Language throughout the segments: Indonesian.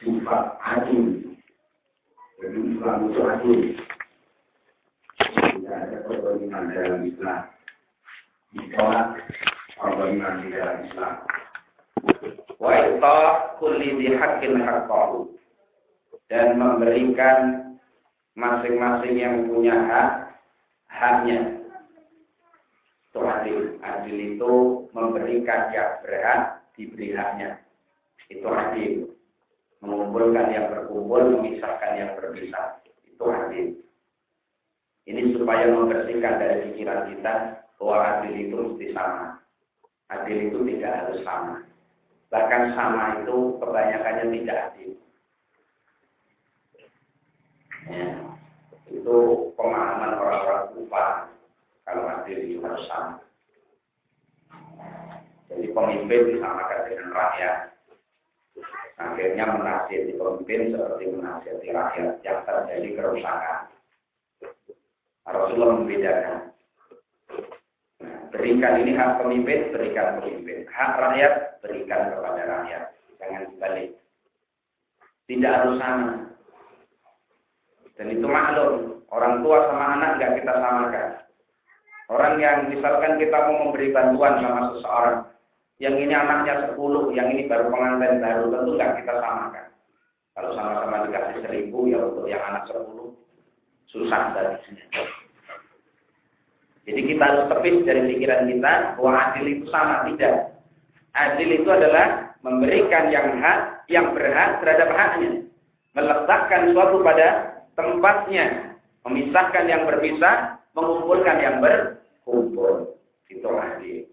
sifat adil. Jadi Islam itu adil. Tidak ada perbandingan dalam Islam. Ditolak perbandingan di dalam Islam. Wa ita kulli dihaqqin haqqahu. Dan memberikan masing-masing yang punya hak haknya. Itu adil. Adil itu memberikan yang berhak diberi haknya. Itu adil. Mengumpulkan yang berkumpul, memisahkan yang berpisah. Itu adil. Ini supaya membersihkan dari pikiran kita bahwa adil itu mesti sama. Adil itu tidak harus sama. Bahkan sama itu kebanyakannya tidak adil. Ya, itu pemahaman orang-orang lupa kalau adil itu harus sama. Jadi pemimpin disamakan dengan rakyat. Akhirnya menasihati pemimpin seperti menasihati rakyat yang terjadi kerusakan. Rasulullah membedakan. Nah, berikan ini hak pemimpin, berikan pemimpin. Hak rakyat, berikan kepada rakyat. Jangan dibalik. Tidak harus sama. Dan itu maklum. Orang tua sama anak nggak kita samakan. Orang yang misalkan kita mau memberi bantuan sama seseorang, yang ini anaknya 10, yang ini baru pengantin baru, tentu nggak kita samakan. Kalau sama-sama dikasih seribu, ya untuk yang anak 10, susah dari Jadi kita harus tepis dari pikiran kita bahwa adil itu sama, tidak. Adil itu adalah memberikan yang hak, yang berhak terhadap haknya. Meletakkan suatu pada tempatnya. Memisahkan yang berpisah, mengumpulkan yang berkumpul. Itu adil.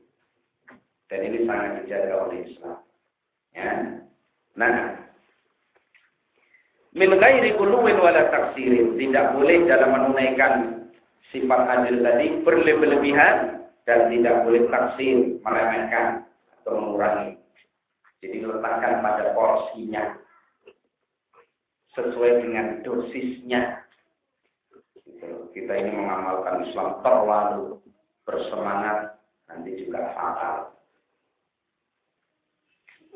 Dan ini sangat dijaga oleh Islam. Ya. Nah, min ghairi wala taksirin. Tidak boleh dalam menunaikan sifat adil tadi berlebihan dan tidak boleh taksir, meremehkan atau mengurangi. Jadi letakkan pada porsinya sesuai dengan dosisnya. Kita ini mengamalkan Islam terlalu bersemangat nanti juga fatal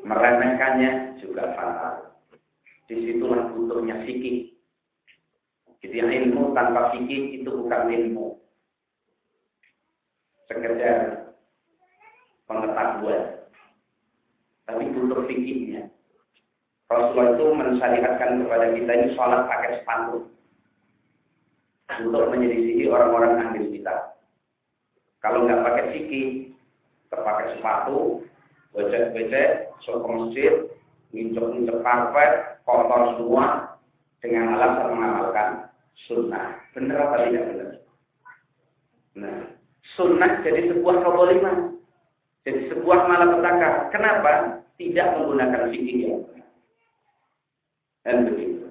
meremehkannya juga fatal. Di situlah butuhnya fikih. Jadi ilmu tanpa fikih itu bukan ilmu. Sekedar pengetahuan. Tapi butuh fikihnya. Rasulullah itu mensyariatkan kepada kita ini sholat pakai sepatu. Untuk menyelisihi orang-orang ahli kita. Kalau nggak pakai fikih, terpakai sepatu, becek-becek, ke masjid, nginjek-nginjek karpet, kotor semua, dengan alasan mengamalkan sunnah. Benar apa tidak benar? Nah, sunnah jadi sebuah keboliman. Jadi sebuah malapetaka. Kenapa? Tidak menggunakan fikih yang benar. Dan begitu.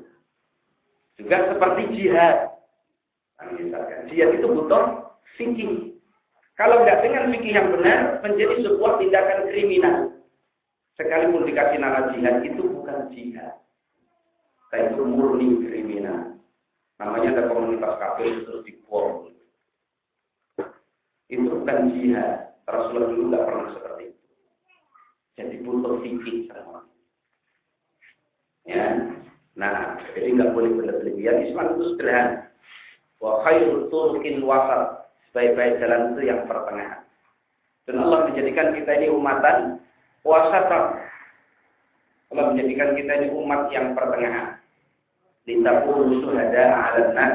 Juga seperti jihad. Nah, misalkan, jihad itu butuh fikih. Kalau tidak dengan fikih yang benar, menjadi sebuah tindakan kriminal. Sekalipun dikasih nama jihad, itu bukan jihad. Tapi itu murni kriminal. Namanya ada komunitas kafir terus dibom. Itu bukan jihad. Rasulullah dulu tidak pernah seperti itu. Jadi butuh fikih sama. Ya. Nah, jadi nggak boleh berlebihan. Islam itu sederhana. Wa khairul turkin wasat Sebaik-baik jalan itu yang pertengahan. Dan Allah menjadikan kita ini umatan wasatan. Allah menjadikan kita ini umat yang pertengahan. Litakun suhada ala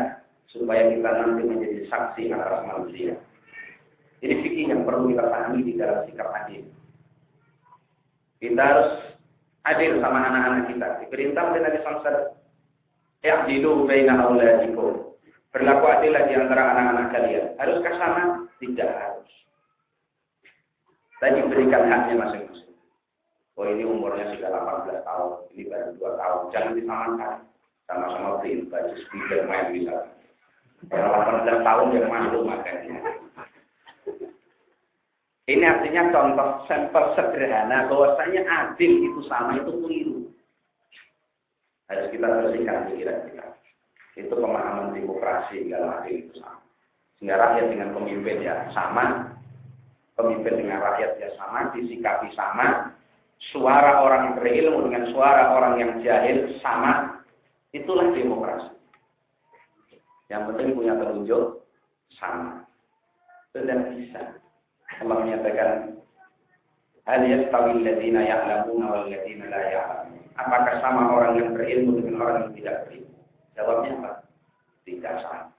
supaya kita nanti menjadi saksi atas manusia. Ini fikih yang perlu kita pahami di dalam sikap adil. Kita harus adil sama anak-anak kita. Diperintah oleh Nabi SAW. Ya'dilu baina auladikum. Berlaku adil di antara anak-anak kalian. Haruskah sama? Tidak harus. Tadi berikan haknya masing-masing. Oh ini umurnya sudah 18 tahun, ini baru 2 tahun. Jangan disamakan. Sama-sama beli baju speaker main bisa. Kalau 18 tahun yang malu makanya. Ini artinya contoh sampel sederhana bahwasanya adil itu sama itu keliru. Harus kita bersihkan pikiran kita. Itu pemahaman demokrasi dalam arti sama. Sehingga rakyat dengan pemimpin ya sama, pemimpin dengan rakyat ya sama, disikapi sama, suara orang berilmu dengan suara orang yang jahil sama, itulah demokrasi. Yang penting punya telunjuk sama. Sudah bisa. Allah menyatakan, Hal yastawi alladziina ya'lamuuna wal ladziina la. Apakah sama orang yang berilmu dengan orang yang tidak berilmu? Jawabnya apa? Tidak sama.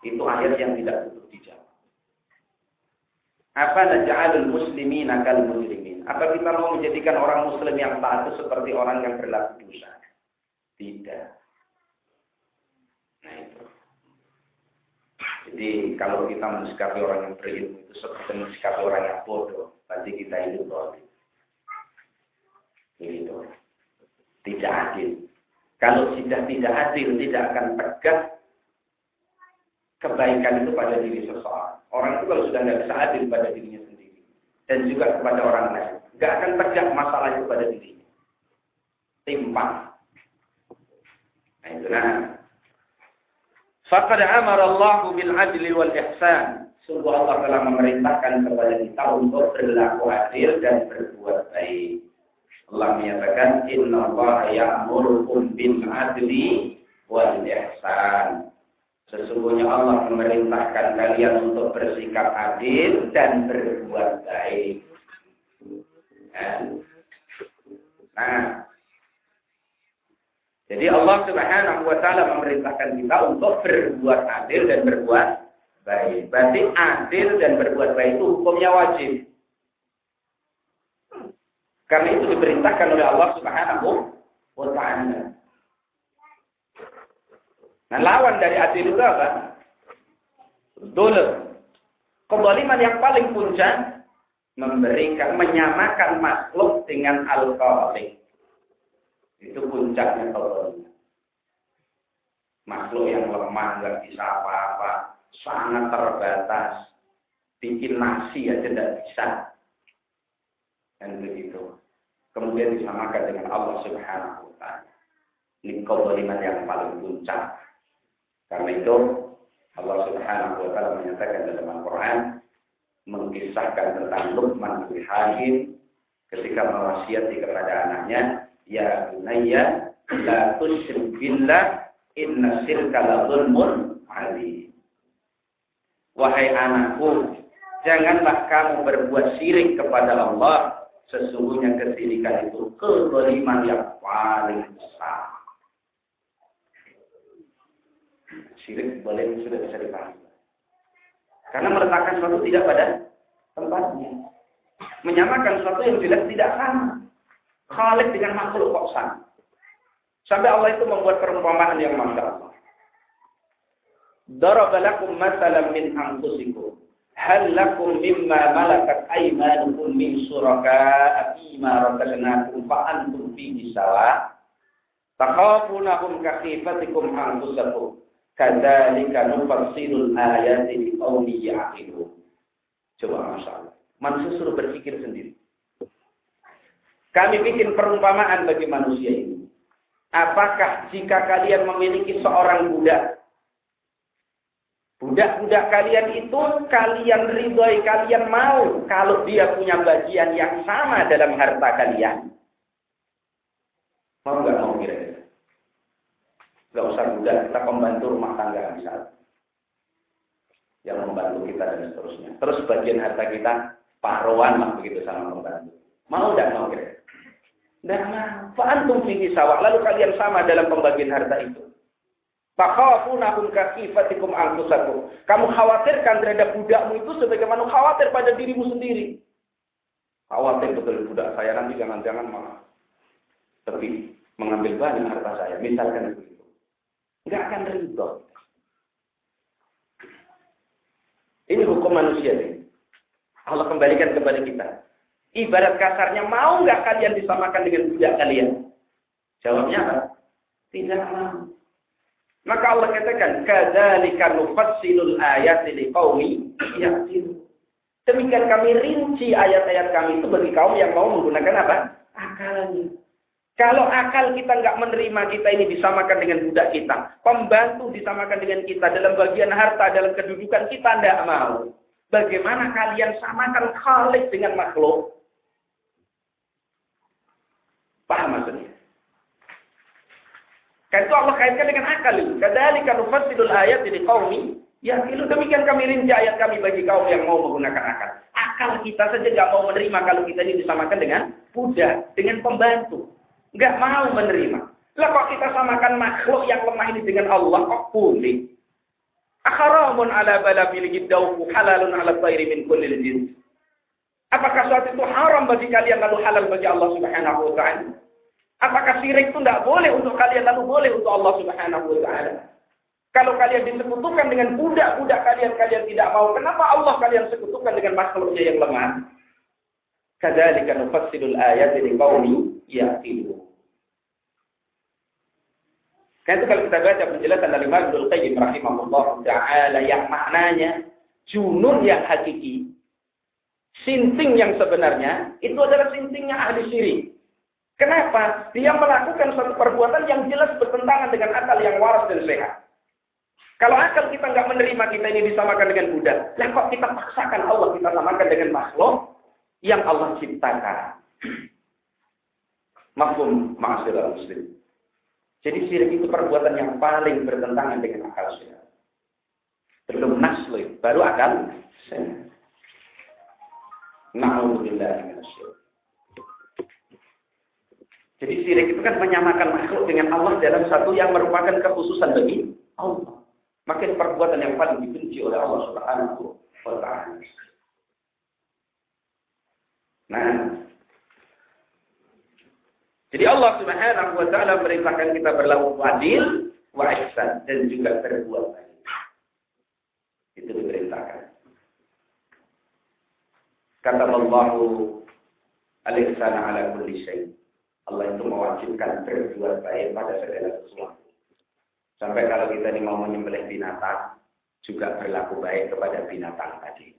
Itu ayat yang tidak tutup dijawab. Apa naj'alul muslimina kal muslimin? Apa kita mau menjadikan orang muslim yang taat itu seperti orang yang berlaku dosa? Tidak. Nah itu. Jadi kalau kita mensikapi orang yang berilmu itu seperti mensikapi orang yang bodoh, berarti kita itu bodoh. Begitu. Tidak adil. Kalau sudah tidak adil, tidak akan tegak kebaikan itu pada diri seseorang. Orang itu kalau sudah tidak bisa adil pada dirinya sendiri. Dan juga kepada orang lain. Tidak akan tegak masalah itu pada dirinya. Timpang. Nah itu nah. Faqad amara Allah bil adli wal ihsan. Sungguh Allah telah memerintahkan kepada kita untuk berlaku adil dan berbuat baik. Allah menyatakan inna Allah ya'murukum bil adli wal ihsan. Sesungguhnya Allah memerintahkan kalian untuk bersikap adil dan berbuat baik. Nah, jadi Allah Subhanahu wa taala memerintahkan kita untuk berbuat adil dan berbuat baik. Berarti adil dan berbuat baik itu hukumnya wajib. Karena itu diperintahkan oleh Allah Subhanahu wa taala. Nah, lawan dari adil itu apa? Dolim. Kebaliman yang paling puncak memberikan menyamakan makhluk dengan alkoholik. Itu puncaknya kebaliman. Makhluk yang lemah, nggak bisa apa-apa, sangat terbatas. Bikin nasi aja tidak bisa. Dan begitu. Kemudian disamakan dengan Allah Subhanahu wa taala. Ini kebaliman yang paling puncak. Karena itu Allah Subhanahu wa taala menyatakan dalam Al-Qur'an mengisahkan tentang Luqman bin Hakim ketika mewasiati kepada anaknya, "Ya bunayya, la tusyrik billah, inna syirka la zulmun ali." Wahai anakku, janganlah kamu berbuat syirik kepada Allah, sesungguhnya kesyirikan itu kezaliman yang paling besar. Syirik boleh sudah bisa dipahami. Karena meletakkan sesuatu tidak pada tempatnya. Menyamakan sesuatu yang jelas tidak sama. Khalik dengan makhluk kok sama. Sampai Allah itu membuat perumpamaan yang masya Allah. Daraba lakum masalam min anfusikum. Hal lakum mimma malakat aymanukum min suraka fima razaqnakum fa antum fihi sawa. Takhafunahum kakhifatikum anfusakum. Kadzalika nufassilul ayati liqaumin ya'qilun. Coba masalah. Manusia suruh berpikir sendiri. Kami bikin perumpamaan bagi manusia ini. Apakah jika kalian memiliki seorang budak, budak-budak kalian itu kalian ridhoi, kalian mau kalau dia punya bagian yang sama dalam harta kalian? Mau nggak mau kira-kira? Gak usah budak, kita pembantu rumah tangga misalnya. Yang membantu kita dan seterusnya. Terus bagian harta kita paruan lah begitu sama pembantu. Mau dan mau kira? Dan fihi sawah. Lalu kalian sama dalam pembagian harta itu. Takhafunahum kakifatikum anfusakum. Kamu khawatirkan terhadap budakmu itu sebagaimana khawatir pada dirimu sendiri. Khawatir betul budak saya nanti jangan-jangan malah tapi mengambil banyak harta saya. Misalkan itu. Nggak akan ridho. Ini hukum manusia nih. Allah kembalikan kepada kita. Ibarat kasarnya, mau nggak kalian disamakan dengan budak kalian? Jawabnya apa? Tidak mau. Maka Allah katakan, "Kadzalika nufassilul ayati liqaumi yaqilun." Demikian kami rinci ayat-ayat kami itu bagi kaum yang mau menggunakan apa? Akalnya. Kalau akal kita nggak menerima kita ini disamakan dengan budak kita. Pembantu disamakan dengan kita. Dalam bagian harta, dalam kedudukan kita tidak mau. Bagaimana kalian samakan khalik dengan makhluk? Paham maksudnya? Kan itu Allah kaitkan dengan akal itu. Kadzalika nufasilul ayat di qaumi Ya, itu demikian kami rinci ayat kami bagi kaum yang mau menggunakan akal. Akal kita saja nggak mau menerima kalau kita ini disamakan dengan budak, dengan pembantu. Nggak mau menerima. Lah kok kita samakan makhluk yang lemah ini dengan Allah, kok boleh? Akharamun ala bala dawku halalun ala tayri min kullil jins. Apakah suatu itu haram bagi kalian lalu halal bagi Allah subhanahu wa ta'ala? Apakah syirik itu tidak boleh untuk kalian lalu boleh untuk Allah subhanahu wa ta'ala? Kalau kalian disekutukan dengan budak-budak kalian, kalian tidak mau. Kenapa Allah kalian sekutukan dengan makhluknya yang lemah? Kadzalika nufassilul ayati liqaumi yaqilun. Kan itu kalau kita baca penjelasan dari Imam Ibnu Qayyim rahimahullah taala yang maknanya junun yang hakiki, sinting yang sebenarnya itu adalah sintingnya ahli syirik. Kenapa? Dia melakukan suatu perbuatan yang jelas bertentangan dengan akal yang waras dan sehat. Kalau akal kita nggak menerima kita ini disamakan dengan budak, lah kok kita paksakan Allah kita samakan dengan makhluk yang Allah ciptakan. Mafhum ma'asyiral muslim. Jadi syirik itu perbuatan yang paling bertentangan dengan akal sehat. Belum nasli, baru akal sehat. Na'udzubillah Jadi syirik itu kan menyamakan makhluk dengan Allah dalam satu yang merupakan kekhususan bagi Allah. Makin perbuatan yang paling dibenci oleh Allah Subhanahu wa. Nah, jadi Allah Subhanahu wa taala merintahkan kita berlaku adil wa ihsan dan juga berbuat baik. Itu diperintahkan. Kata Allah al-ihsan ala kulli syai. Allah itu mewajibkan berbuat baik pada segala sesuatu. Sampai kalau kita ini mau menyembelih binatang, juga berlaku baik kepada binatang tadi.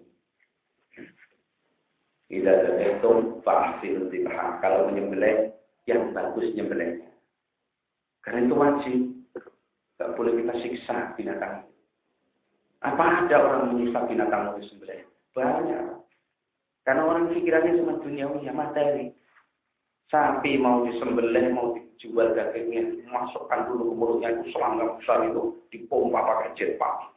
Tidak itu pasti dibahas. Kalau menyembelih, yang bagus nyembelihnya. Karena itu wajib. Tidak boleh kita siksa binatang. Apa ada orang menyiksa binatang mau disembelih? Banyak. Karena orang pikirannya cuma dunia, ya materi. Sapi mau disembelih, mau dijual dagingnya, masukkan dulu ke mulutnya itu selangkah besar itu dipompa pakai jetpack.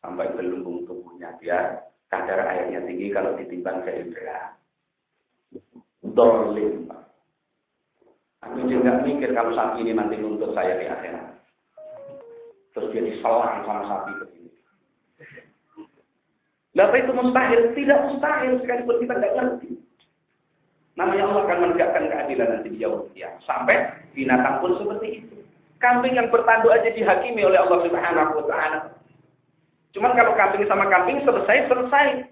Sampai gelembung tubuhnya biar kadar airnya tinggi kalau ditimbang ke indera. Dolim. Aku juga mikir kalau sapi ini nanti nuntut saya di akhirat. Terus dia diselang sama sapi begini. Lalu itu mustahil? Tidak mustahil sekalipun kita tidak ngerti. Namanya Allah akan menegakkan keadilan nanti di jauh ya. Sampai binatang pun seperti itu. Kambing yang bertanduk aja dihakimi oleh Allah Subhanahu wa taala. Cuman kalau kambing sama kambing selesai selesai.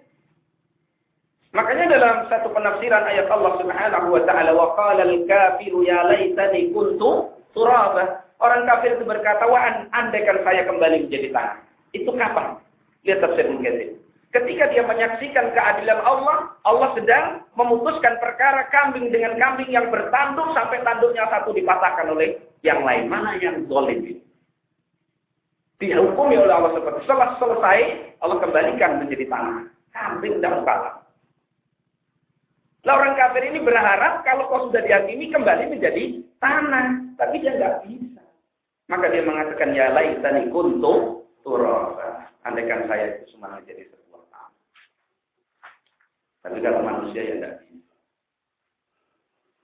Makanya dalam satu penafsiran ayat Allah Subhanahu wa taala wa qala al-kafiru ya laitani kuntu turaba. Orang kafir itu berkata, "Wa andaikan saya kembali menjadi tanah." Itu kapan? Lihat tafsir mungkin. Ketika dia menyaksikan keadilan Allah, Allah sedang memutuskan perkara kambing dengan kambing yang bertanduk sampai tanduknya satu dipatahkan oleh yang lain. Mana yang zalim? Dihukumi oleh Allah seperti setelah selesai, Allah kembalikan menjadi tanah. Kambing dan kalah. Lah orang kafir ini berharap kalau kau sudah dihakimi kembali menjadi tanah, tapi dia nggak bisa. Maka dia mengatakan ya laitani kuntu turaba. Andaikan saya itu semua menjadi tapi kalau manusia ya tidak bisa.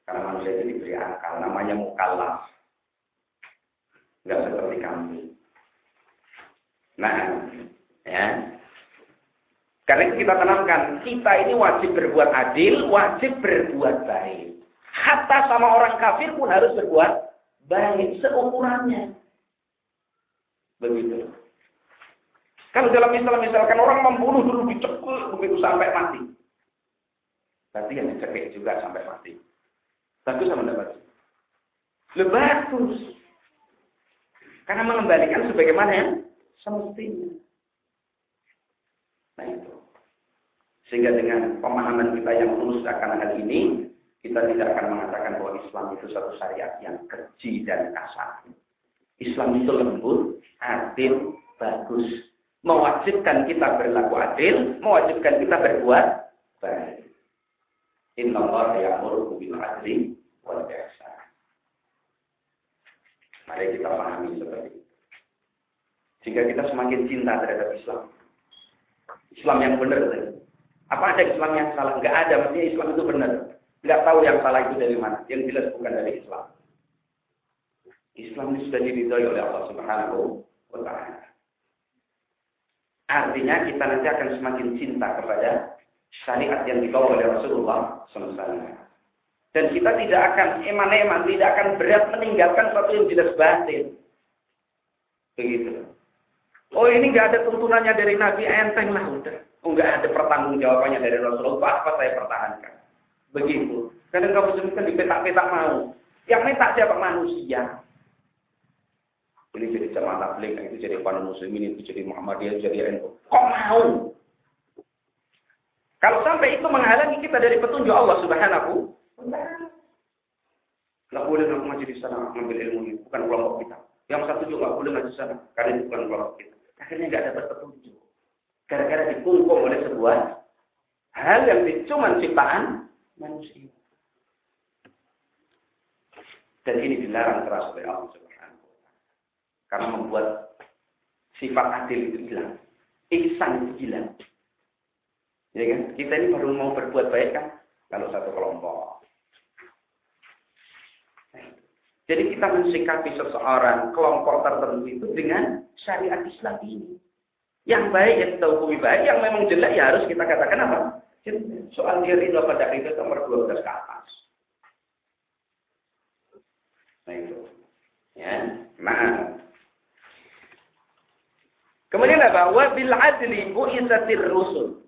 Karena manusia itu diberi akal, namanya mukallaf. Enggak seperti kami. Nah, ya. Karena kita tanamkan, kita ini wajib berbuat adil, wajib berbuat baik. Hatta sama orang kafir pun harus berbuat baik seukurannya. Begitu. Kalau dalam Islam misalkan orang membunuh dulu dicekul begitu sampai mati. Berarti yang dicekik juga sampai mati. Bagus sama bagus? Lebih bagus. Karena mengembalikan sebagaimana yang semestinya. Nah itu. Sehingga dengan pemahaman kita yang lurus akan hal ini, kita tidak akan mengatakan bahwa Islam itu satu syariat yang keji dan kasar. Islam itu lembut, adil, bagus. Mewajibkan kita berlaku adil, mewajibkan kita berbuat baik. Inna Allah ya'muru bil adli wal ihsan. Mari kita pahami seperti itu. Sehingga kita semakin cinta terhadap Islam. Islam yang benar. Apa ada Islam yang salah? Enggak ada. Maksudnya Islam itu benar. Enggak tahu yang salah itu dari mana. Yang jelas bukan dari Islam. Islam ini sudah diridhoi oleh Allah Subhanahu wa taala. Artinya kita nanti akan semakin cinta kepada syariat yang dibawa oleh Rasulullah SAW. Dan kita tidak akan eman-eman, tidak akan berat meninggalkan sesuatu yang jelas batin. Begitu. Oh ini nggak ada tuntunannya dari Nabi, enteng lah udah. Oh nggak ada pertanggung jawabannya dari Rasulullah, apa saya pertahankan. Begitu. Kadang kamu sebutkan di petak-petak mau. Yang minta siapa manusia? Ini jadi jamaah tabligh, itu jadi muslim muslimin, itu jadi Muhammadiyah, jadi NU. Kok mau? Kalau sampai itu menghalangi kita dari petunjuk Allah Subhanahu Nggak boleh ngaji di sana mengambil ilmu ini, bukan kelompok kita. Yang satu juga nggak boleh ngaji sana, karena itu bukan kelompok kita. Akhirnya nggak dapat petunjuk. Gara-gara dikungkung oleh sebuah hal yang cuma ciptaan manusia. Dan ini dilarang keras oleh Allah Subhanahu Karena membuat sifat adil itu hilang. Ihsan itu hilang. Ya kan? Kita ini baru mau berbuat baik kan kalau satu kelompok. Jadi kita mensikapi seseorang kelompok tertentu itu dengan syariat Islam ini. Yang baik yang kita hukumi baik, yang memang jelek ya harus kita katakan apa? Soal diri itu pada itu nomor 12 ke atas. Nah itu. Ya, maaf. Kemudian apa? Wa bil adli bu'isatir rusul.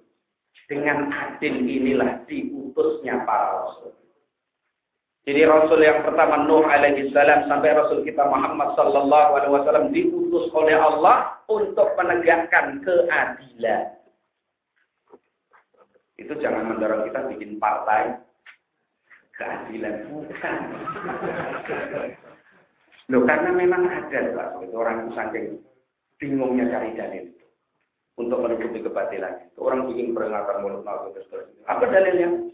Dengan adil inilah diutusnya para rasul. Jadi Rasul yang pertama Nuh alaihi salam sampai Rasul kita Muhammad sallallahu alaihi wasallam diutus oleh Allah untuk menegakkan keadilan. Itu jangan mendorong kita bikin partai keadilan bukan. Loh karena memang ada Pak, orang saking bingungnya cari dalil untuk menutupi kebatilan. Orang bikin peringatan mulut nabi Apa dalilnya?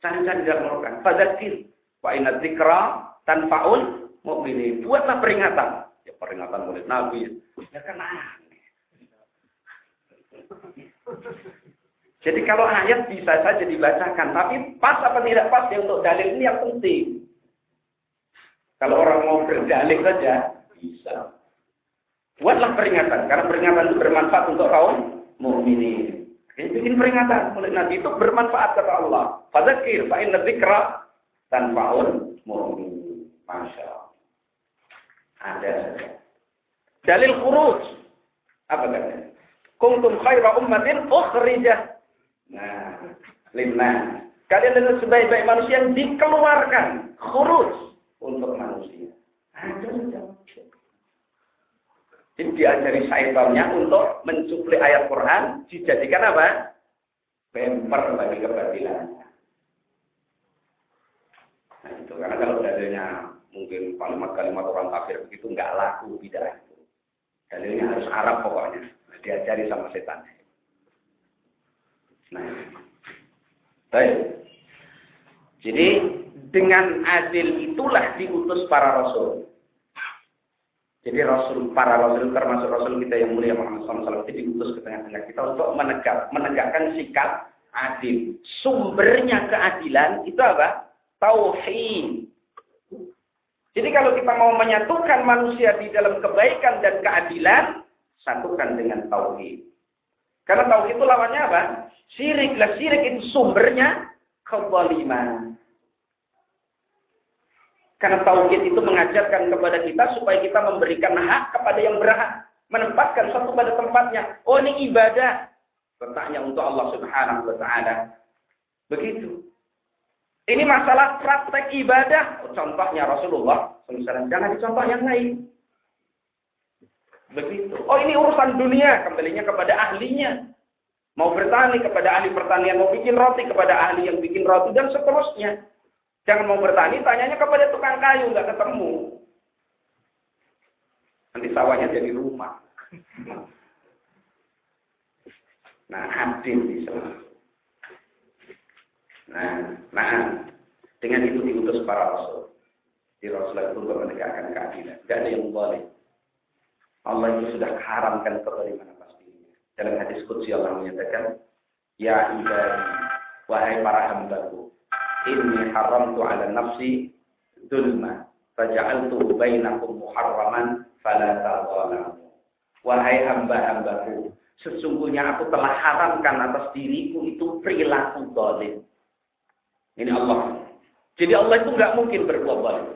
Saya tidak melakukan. Fadzakir. Wa inna dzikra tanfa'ul mu'minin. Buatlah peringatan. Ya peringatan mulut Nabi. Ya kan. Jadi kalau ayat bisa saja dibacakan, tapi pas apa tidak pas ya untuk dalil ini yang penting. Kalau orang mau berdalil saja, bisa. Buatlah peringatan, karena peringatan itu bermanfaat untuk kaum mukminin. Ini bikin peringatan oleh Nabi itu bermanfaat kata Allah. Fadzakir fa inna dzikra tanfa'ul mu'min. Masya Allah. Ada Dalil khuruj. Apa katanya? Kuntum khaira ummatin ukhrijah. Nah, lima. Kalian adalah sebaik-baik manusia yang dikeluarkan. Khuruj untuk manusia. Ada jadi diajari syaitannya untuk mencuplik ayat Quran, dijadikan apa? Bemper bagi kebatilan. Nah itu, karena kalau dalilnya mungkin kalimat-kalimat orang kafir begitu nggak laku tidak itu. Dalilnya harus Arab pokoknya. Diajari sama setan. Nah, baik. Jadi dengan adil itulah diutus para rasul. Jadi Rasul, para Rasul termasuk Rasul kita yang mulia Muhammad SAW itu diutus ke tengah-tengah kita untuk menegak, menegakkan sikap adil. Sumbernya keadilan itu apa? Tauhid. Jadi kalau kita mau menyatukan manusia di dalam kebaikan dan keadilan, satukan dengan tauhid. Karena tauhid itu lawannya apa? Syirik lah syirik itu sumbernya kezaliman. Karena tauhid itu mengajarkan kepada kita supaya kita memberikan hak kepada yang berhak. Menempatkan satu pada tempatnya. Oh ini ibadah. Letaknya untuk Allah subhanahu wa ta'ala. Begitu. Ini masalah praktek ibadah. Contohnya Rasulullah SAW. Jangan dicontoh yang lain. Begitu. Oh ini urusan dunia. Kembalinya kepada ahlinya. Mau bertani kepada ahli pertanian. Mau bikin roti kepada ahli yang bikin roti. Dan seterusnya. Jangan mau bertani, tanyanya kepada tukang kayu, nggak ketemu. Nanti sawahnya jadi rumah. Nah, adil bisa. Nah, nah, dengan itu diutus para rasul. Di Rasulullah itu menegakkan keadilan. Tidak ada yang boleh. Allah itu sudah haramkan kezaliman atas dirinya. Dalam hadis Qudsi Allah menyatakan, Ya ibadi, wahai para hambaku, inni haramtu ala nafsi dulma, faja'altu bainakum muharraman, fala ta'zalamu. Wahai hamba-hambaku, sesungguhnya aku telah haramkan atas diriku itu perilaku zalim. Ini Allah. Jadi Allah itu nggak mungkin berbuat zalim.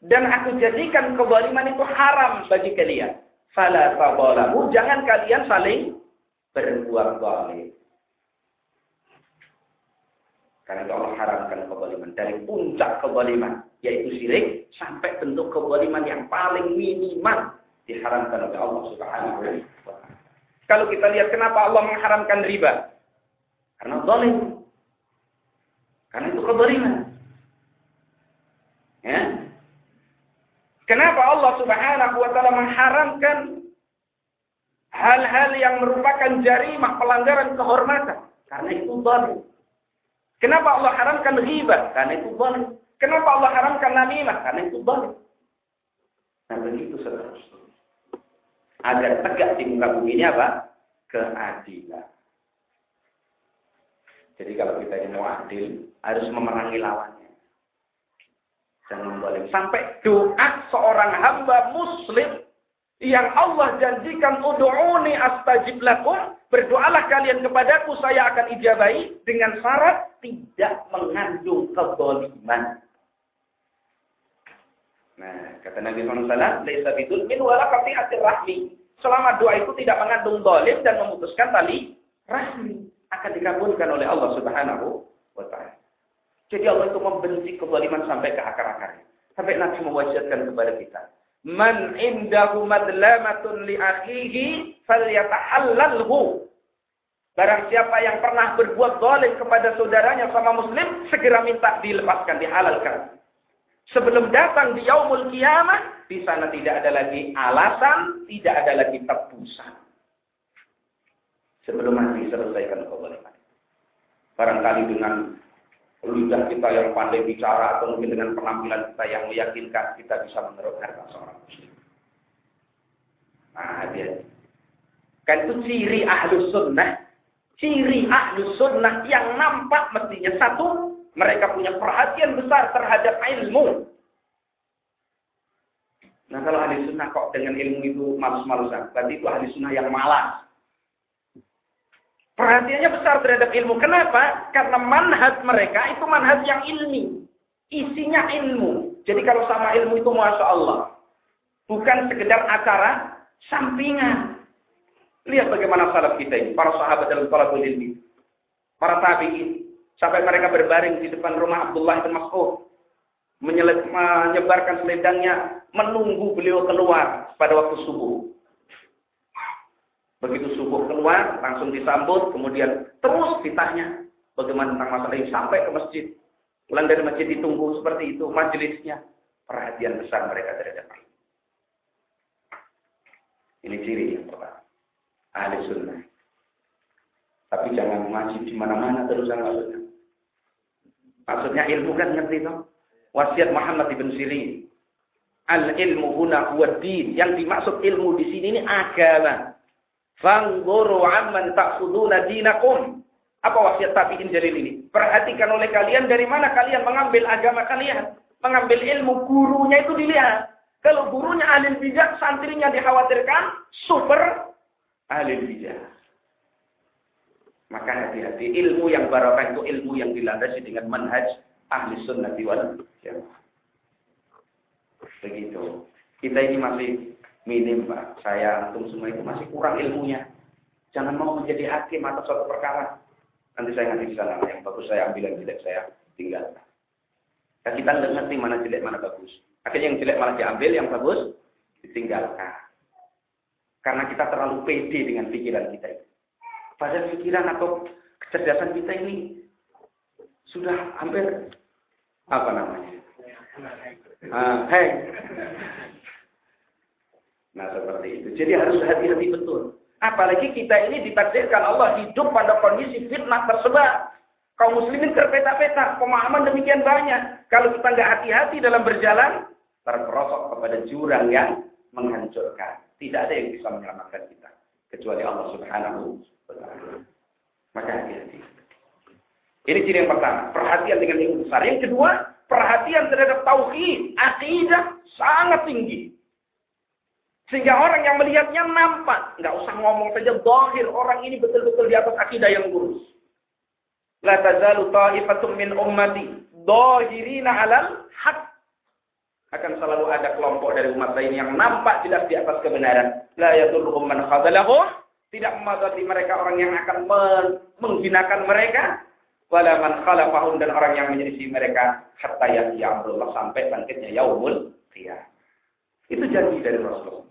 Dan aku jadikan kezaliman itu haram bagi kalian. Fala tabalamu, jangan kalian saling berbuat zalim. Karena itu Allah haramkan kezaliman. Dari puncak kezaliman, yaitu syirik, sampai bentuk kezaliman yang paling minimal diharamkan oleh Allah Subhanahu wa taala. Kalau kita lihat kenapa Allah mengharamkan riba? Karena zalim. Karena itu kezaliman. Ya. Kenapa Allah Subhanahu wa taala mengharamkan hal-hal yang merupakan jarimah pelanggaran kehormatan? Karena itu zalim. Kenapa Allah haramkan riba? Karena itu zalim. Kenapa Allah haramkan namimah? Karena itu zalim. Nah begitu seterusnya. Agar tegak di muka bumi ini apa? Keadilan. Jadi kalau kita ini mau adil, harus memerangi lawannya. Jangan boleh. Sampai doa seorang hamba muslim yang Allah janjikan udu'uni astajib lakum. Berdoalah kalian kepadaku, saya akan ijabahi dengan syarat tidak mengandung kezaliman. Nah, kata Nabi Muhammad SAW, Laisa bidulmin wala qati'atir rahmi. Selama doa itu tidak mengandung dolim dan memutuskan tali rahmi. Akan dikabulkan oleh Allah Subhanahu wa ta'ala. Jadi Allah itu membenci kezaliman sampai ke akar-akarnya. Sampai Nabi mewajibkan kepada kita. Man indahu madlamatun li akhihi falyatahallalhu. Barang siapa yang pernah berbuat zalim kepada saudaranya sama muslim, segera minta dilepaskan, dihalalkan. Sebelum datang di yaumul kiamah, di sana tidak ada lagi alasan, tidak ada lagi tebusan. Sebelum mati selesaikan kezaliman. Barangkali dengan lidah kita yang pandai bicara atau mungkin dengan penampilan kita yang meyakinkan kita bisa menurut harta seorang muslim. Nah, hati-hati. Kan itu ciri ahlus sunnah. Ciri ahlus sunnah yang nampak mestinya satu, mereka punya perhatian besar terhadap ilmu. Nah kalau ahli sunnah kok dengan ilmu itu malus-malusan, berarti itu ahli sunnah yang malas. Perhatiannya besar terhadap ilmu. Kenapa? Karena manhaj mereka itu manhaj yang ilmi. Isinya ilmu. Jadi kalau sama ilmu itu Masya Allah. Bukan sekedar acara sampingan. Lihat bagaimana salaf kita ini. Para sahabat dalam talabul ilmi. Para tabi'in. Sampai mereka berbaring di depan rumah Abdullah bin Mas'ud. Menyebarkan selendangnya. Menunggu beliau keluar pada waktu subuh. Begitu subuh keluar, langsung disambut. Kemudian terus ditanya. Bagaimana tentang masalah ini. Sampai ke masjid. Pulang dari masjid ditunggu seperti itu. Majelisnya. Perhatian besar mereka terhadap ini. Ini ciri yang pertama. Ahli sunnah. Tapi jangan ngaji di mana-mana terusan maksudnya. Maksudnya ilmu kan ngerti toh? Wasiat Muhammad ibn Sirin. Al ilmu huna huwa din. Yang dimaksud ilmu di sini ini agama. Fangguru amman ta'khuduna dinakum. Apa wasiat tabi'in jalil ini? Perhatikan oleh kalian dari mana kalian mengambil agama kalian. Mengambil ilmu gurunya itu dilihat. Kalau gurunya ahli bijak, santrinya dikhawatirkan super ahli bijak. Maka hati-hati ilmu yang barokah itu ilmu yang dilandasi dengan manhaj ahli sunnah wal jamaah. Begitu. Kita ini masih minim Pak. Saya antum semua itu masih kurang ilmunya. Jangan mau menjadi hakim atas suatu perkara. Nanti saya ngasih sana yang bagus saya ambil yang jelek saya tinggalkan. Dan kita nggak ngerti mana jelek mana bagus. Akhirnya yang jelek malah diambil, yang bagus ditinggalkan. Karena kita terlalu pede dengan pikiran kita itu. Padahal pikiran atau kecerdasan kita ini sudah hampir apa namanya? Ah, hey. Nah seperti itu. Jadi harus hati-hati betul. Apalagi kita ini ditakdirkan Allah hidup pada kondisi fitnah tersebar. Kaum muslimin terpeta-peta, pemahaman demikian banyak. Kalau kita nggak hati-hati dalam berjalan, terperosok kepada jurang yang menghancurkan. Tidak ada yang bisa menyelamatkan kita. Kecuali Allah subhanahu wa ta'ala. Maka hati-hati. Ini ciri yang pertama. Perhatian dengan yang besar. Yang kedua, perhatian terhadap tauhid, akidah sangat tinggi. Sehingga orang yang melihatnya nampak. Nggak usah ngomong saja, dohir. Orang ini betul-betul di atas akidah yang lurus. La tazalu ta'ifatum min ummati dohirina alal haq. Akan selalu ada kelompok dari umat lain yang nampak jelas di atas kebenaran. La yadurruhum man khadalahum. Tidak memadati mereka orang yang akan menghinakan mereka. Wala man khalafahum dan orang yang menyelisih mereka. Hatta amrullah sampai bangkitnya yaumul. Itu janji dari Rasulullah.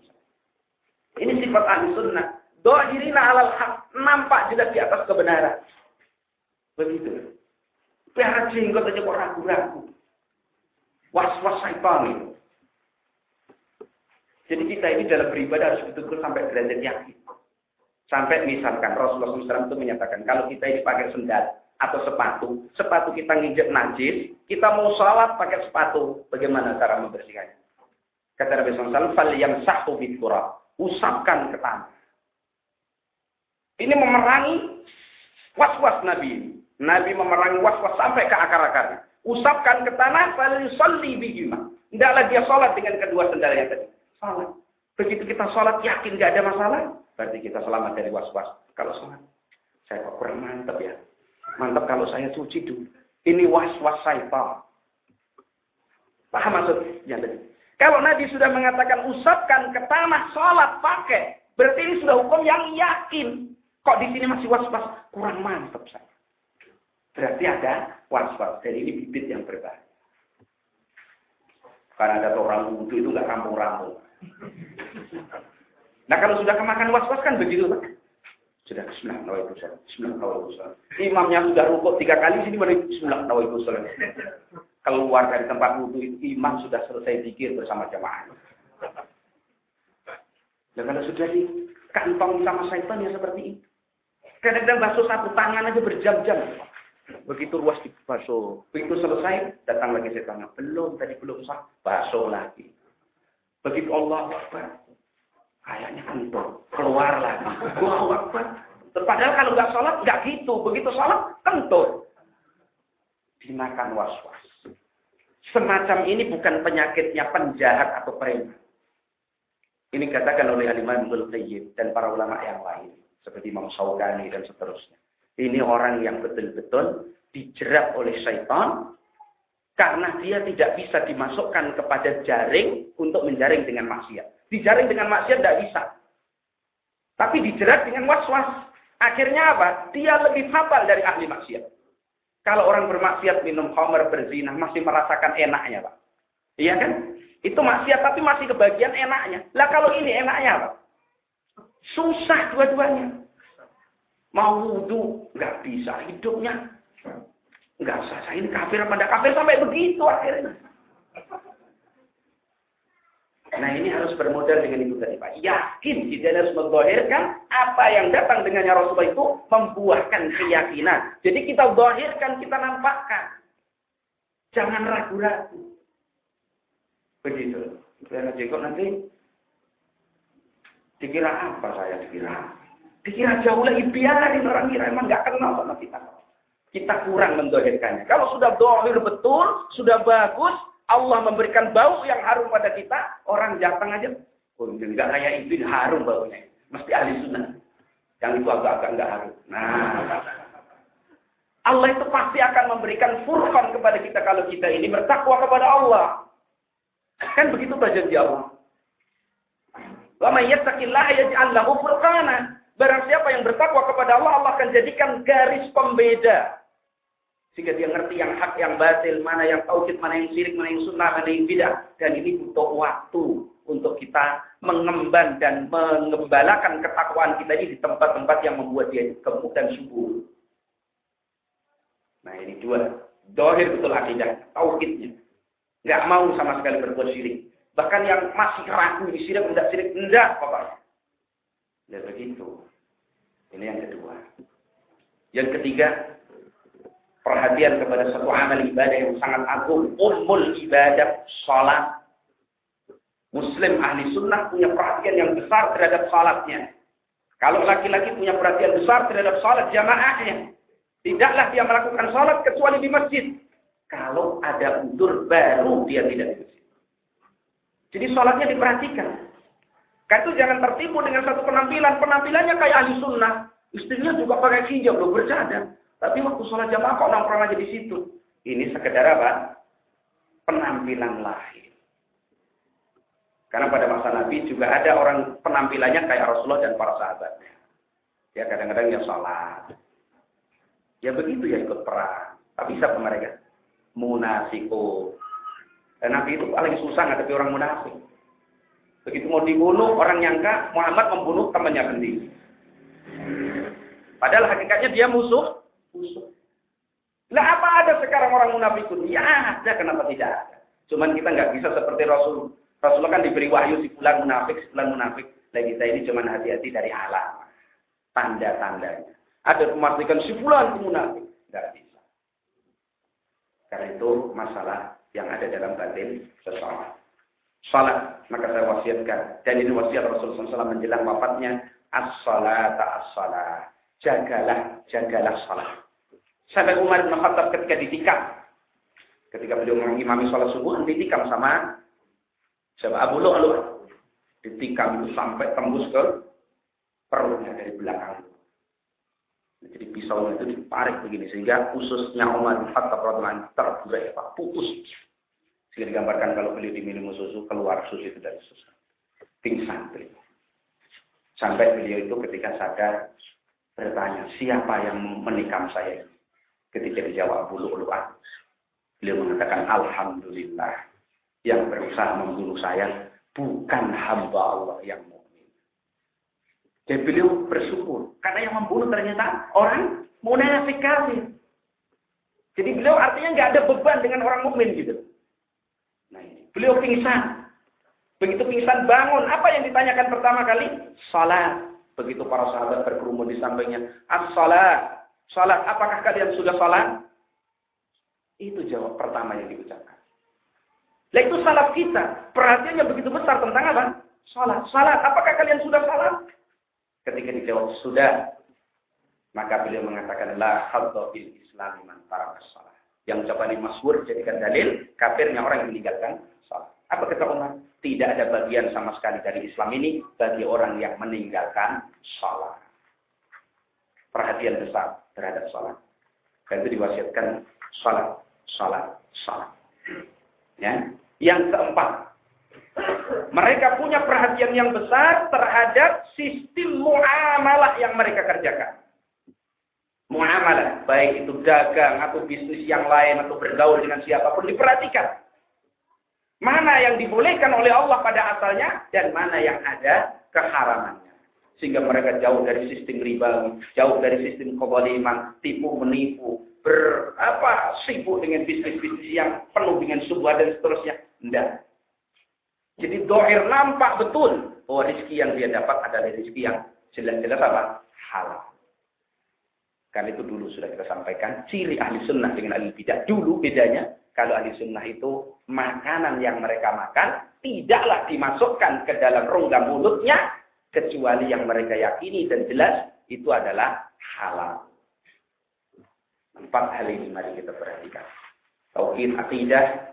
Ini sifat ahli sunnah. Dohirina alal haq. Nampak jelas di atas kebenaran. Begitu. Pelihara jenggot aja kok ragu-ragu. Was-was syaitan itu. Jadi kita ini dalam beribadah harus betul-betul sampai derajat yakin. Sampai misalkan Rasulullah SAW itu menyatakan kalau kita ini pakai sendal atau sepatu, sepatu kita nginjek najis, kita mau sholat pakai sepatu, bagaimana cara membersihkannya? Kata Nabi SAW, fal yang sahtu biturah, usapkan ke tanah. Ini memerangi was-was Nabi. Nabi memerangi was-was sampai ke akar-akarnya. Usapkan ke tanah, salli bihima. Tidaklah dia sholat dengan kedua sendal yang tadi. Sholat. Begitu kita sholat yakin gak ada masalah, berarti kita selamat dari was-was. Kalau sholat, saya kok kurang mantap ya. Mantap kalau saya cuci dulu. Ini was-was syaitan. Paham maksudnya tadi? Kalau Nabi sudah mengatakan usapkan ke tanah, sholat, pakai. Berarti ini sudah hukum yang yakin. Kok di sini masih was-was? Kurang mantap saya. Berarti ada was-was. Dan ini bibit yang berbahaya. Karena ada orang wudhu itu nggak rampung-rampung. Nah kalau sudah kemakan was-was kan begitu Pak. Sudah bismillah nawaitu. Bismillah nawaitu. Imamnya sudah rukuk tiga kali sini baru bismillah nawaitu. Keluar dari tempat wudhu itu imam sudah selesai zikir bersama jamaah. Dan kalau sudah di kantong sama syaitan ya seperti itu. Kadang-kadang basuh satu tangan aja berjam-jam. Begitu ruas dibasuh. Begitu selesai, datang lagi setan. Belum, tadi belum sah. Basuh lagi. Begitu Allah Akbar. Kayaknya kentur. Keluar lagi. Allah Akbar. Padahal kalau nggak sholat, nggak gitu. Begitu sholat, kentur. Dimakan was-was. Semacam ini bukan penyakitnya penjahat atau preman. Ini katakan oleh Imam Ibnu dan para ulama yang lain seperti Imam Saugani dan seterusnya. Ini orang yang betul-betul dijerat oleh syaitan karena dia tidak bisa dimasukkan kepada jaring untuk menjaring dengan maksiat. Dijaring dengan maksiat tidak bisa. Tapi dijerat dengan was-was. Akhirnya apa? Dia lebih fatal dari ahli maksiat. Kalau orang bermaksiat minum khamr berzina masih merasakan enaknya, Pak. Iya kan? Itu maksiat tapi masih kebagian enaknya. Lah kalau ini enaknya apa? Susah dua-duanya. Mau wudhu, nggak bisa hidupnya. Nggak sah, saya ini kafir apa kafir sampai begitu akhirnya. Nah ini harus bermodal dengan itu tadi Pak. Yakin kita harus mendohirkan apa yang datang dengannya Rasulullah itu membuahkan keyakinan. Jadi kita dohirkan, kita nampakkan. Jangan ragu-ragu. Begitu. Karena jenggot nanti dikira apa saya dikira? Dikira jauh lagi biarin orang kira emang nggak kenal sama kita. Kita kurang mendohirkannya. Kalau sudah dohir betul, sudah bagus, Allah memberikan bau yang harum pada kita, orang datang aja, oh nggak kayak itu harum baunya. Mesti ahli sunnah. Yang itu agak-agak nggak harum. Nah, Allah itu pasti akan memberikan furqan kepada kita kalau kita ini bertakwa kepada Allah. Kan begitu janji Allah. Wa may yattaqillaha yaj'al lahu furqana. Barang siapa yang bertakwa kepada Allah, Allah akan jadikan garis pembeda. Sehingga dia ngerti yang hak, yang batil, mana yang tauhid, mana yang syirik, mana yang sunnah, mana yang bidah. Dan ini butuh waktu untuk kita mengemban dan mengembalakan ketakwaan kita ini di tempat-tempat yang membuat dia gemuk dan subur. Nah ini dua. Dohir betul akidah, tauhidnya. Nggak mau sama sekali berbuat syirik. Bahkan yang masih ragu di syirik, tidak syirik, tidak pokoknya. Ya begitu. Ini yang kedua. Yang ketiga, perhatian kepada satu amal ibadah yang sangat agung, umul ibadah salat. Muslim ahli sunnah punya perhatian yang besar terhadap salatnya. Kalau laki-laki punya perhatian besar terhadap salat jamaahnya, tidaklah dia melakukan salat kecuali di masjid. Kalau ada udur baru dia tidak di masjid. Jadi salatnya diperhatikan. Karena itu jangan tertipu dengan satu penampilan. Penampilannya kayak ahli sunnah. Istrinya juga pakai hijab loh bercadar. Tapi waktu sholat jamaah kok nongkrong aja di situ. Ini sekedar apa? Penampilan lahir. Karena pada masa Nabi juga ada orang penampilannya kayak Rasulullah dan para sahabatnya. Ya kadang-kadang ya sholat. Ya begitu ya ikut perang. Tapi siapa mereka? Munafiko. Dan Nabi itu paling susah ngadepi orang munafik. Begitu mau dibunuh, orang nyangka Muhammad membunuh temannya sendiri. Padahal hakikatnya dia musuh. Musuh. Nah apa ada sekarang orang munafik itu? Ya ada, kenapa tidak? Cuman kita nggak bisa seperti Rasul Rasulullah kan diberi wahyu si bulan munafik, si bulan munafik. Lah kita ini cuma hati-hati dari alam. Tanda-tandanya. Ada memastikan si bulan munafik. Nggak bisa. Karena itu masalah yang ada dalam batin seseorang. Salat, maka saya wasiatkan. Dan ini wasiat Rasulullah SAW menjelang wafatnya. As-salata as-salat. Jagalah, jagalah salat. Sampai Umar bin Khattab ketika ditikam. Ketika beliau mengimami sholat subuh, ditikam sama Siapa Abu Lu'lu ditikam itu sampai tembus ke perutnya dari belakang. Jadi pisau itu ditarik begini sehingga ususnya Umar bin Khattab radhiyallahu terburai apa putus. Sehingga digambarkan kalau beliau diminum susu keluar susu itu dari susu. Pingsan beliau. Sampai beliau itu ketika sadar bertanya, siapa yang menikam saya? Ketika dijawab Abu Lu'lu Beliau mengatakan, Alhamdulillah yang berusaha membunuh saya bukan hamba Allah yang mukmin. Jadi beliau bersyukur karena yang membunuh ternyata orang munafik kafir. Jadi beliau artinya nggak ada beban dengan orang mukmin gitu. Nah ini. Beliau pingsan. Begitu pingsan bangun, apa yang ditanyakan pertama kali? Salat. Begitu para sahabat berkerumun di sampingnya, as-salat. Salat, apakah kalian sudah salat? Itu jawab pertama yang diucapkan. Lah itu salat kita. Perhatiannya begitu besar tentang apa? Salat. Salat. Apakah kalian sudah salat? Ketika dijawab sudah, maka beliau mengatakan la hadza bil Islam man taraka salat. Yang ucapan masyhur jadikan dalil kafirnya orang yang meninggalkan salat. Apa kata Umar? Tidak ada bagian sama sekali dari Islam ini bagi orang yang meninggalkan salat. Perhatian besar terhadap salat. Dan itu diwasiatkan salat, salat, salat. Ya. Yang keempat, mereka punya perhatian yang besar terhadap sistem muamalah yang mereka kerjakan. Muamalah, baik itu dagang atau bisnis yang lain atau bergaul dengan siapa pun diperhatikan. Mana yang dibolehkan oleh Allah pada asalnya dan mana yang ada keharamannya. Sehingga mereka jauh dari sistem riba, jauh dari sistem kebaliman, tipu menipu, berapa sibuk dengan bisnis-bisnis yang penuh dengan subhat dan seterusnya. Tidak. Jadi dohir nampak betul bahwa rezeki yang dia dapat adalah rezeki yang jelas-jelas apa? Halal. Karena itu dulu sudah kita sampaikan, ciri ahli sunnah dengan ahli bidah. Dulu bedanya, kalau ahli sunnah itu makanan yang mereka makan tidaklah dimasukkan ke dalam rongga mulutnya, kecuali yang mereka yakini dan jelas itu adalah halal. Empat hal ini mari kita perhatikan. Tauhid akidah,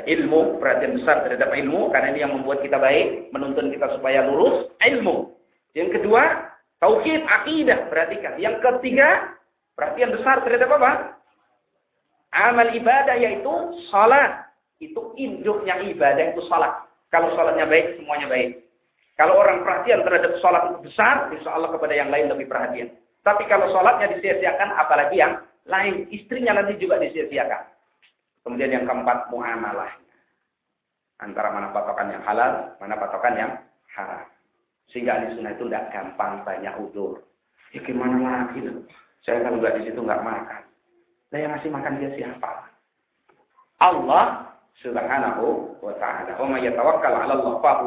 ilmu, perhatian besar terhadap ilmu, karena ini yang membuat kita baik, menuntun kita supaya lurus, ilmu. Yang kedua, tauhid, akidah, perhatikan. Yang ketiga, perhatian besar terhadap apa? Amal ibadah yaitu salat. Itu induknya ibadah itu salat. Kalau salatnya baik, semuanya baik. Kalau orang perhatian terhadap itu besar, insya Allah kepada yang lain lebih perhatian. Tapi kalau salatnya disia-siakan, apalagi yang lain, istrinya nanti juga disia-siakan. Kemudian yang keempat muamalah. Antara mana patokan yang halal, mana patokan yang haram. Sehingga ahli sunnah itu tidak gampang banyak udur. Ya gimana lagi tuh? Saya kalau nggak di situ nggak makan. Saya yang ngasih makan dia siapa? Allah Subhanahu wa ta'ala. May yatawakkal 'ala Allah fa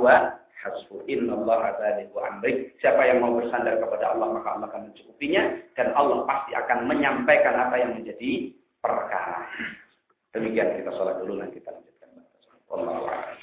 hasbu innallaha balighu amri. Siapa yang mau bersandar kepada Allah maka Allah akan mencukupinya dan Allah pasti akan menyampaikan apa yang menjadi perkara. Demikian kita sholat dulu nanti kita lanjutkan. Wallahu a'lam.